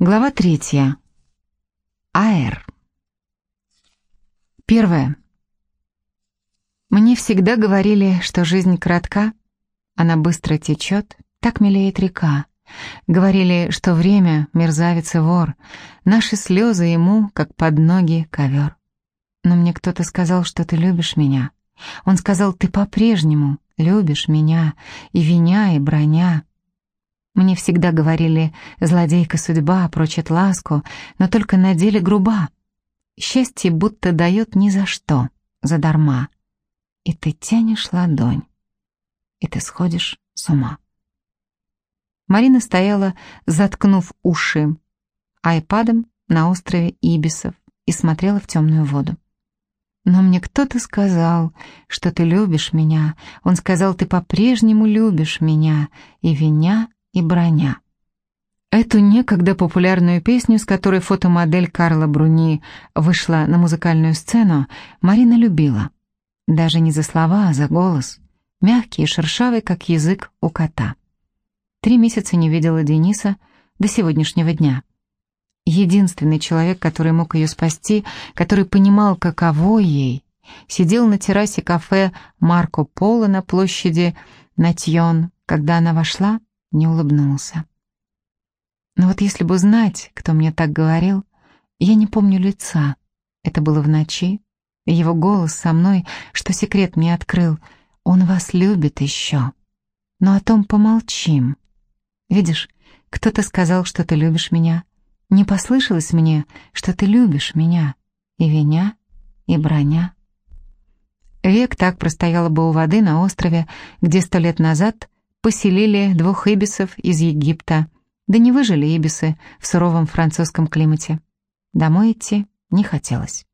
Глава третья. Аэр. Первое. Мне всегда говорили, что жизнь кратка, она быстро течет, так мелеет река. Говорили, что время — мерзавец и вор, наши слезы ему, как под ноги, ковер. Но мне кто-то сказал, что ты любишь меня. Он сказал, ты по-прежнему любишь меня, и виня, и броня — мне всегда говорили, злодейка судьба прочит ласку, но только на деле груба. Счастье будто дает ни за что, задарма. И ты тянешь ладонь, и ты сходишь с ума. Марина стояла, заткнув уши айпадом на острове Ибисов и смотрела в темную воду. Но мне кто-то сказал, что ты любишь меня. Он сказал, ты по-прежнему любишь меня, и виня и броня. Эту некогда популярную песню, с которой фотомодель Карла Бруни вышла на музыкальную сцену, Марина любила. Даже не за слова, а за голос. Мягкий и шершавый, как язык у кота. Три месяца не видела Дениса до сегодняшнего дня. Единственный человек, который мог ее спасти, который понимал, каково ей, сидел на террасе кафе Марко Поло на площади Натьон, когда она вошла не улыбнулся. Но вот если бы знать, кто мне так говорил, я не помню лица. Это было в ночи, и его голос со мной, что секрет мне открыл. Он вас любит еще. Но о том помолчим. Видишь, кто-то сказал, что ты любишь меня. Не послышалось мне, что ты любишь меня. И виня, и броня. Век так простояла бы у воды на острове, где сто лет назад поселили двух ибисов из Египта, да не выжили ибисы в суровом французском климате. Домой идти не хотелось.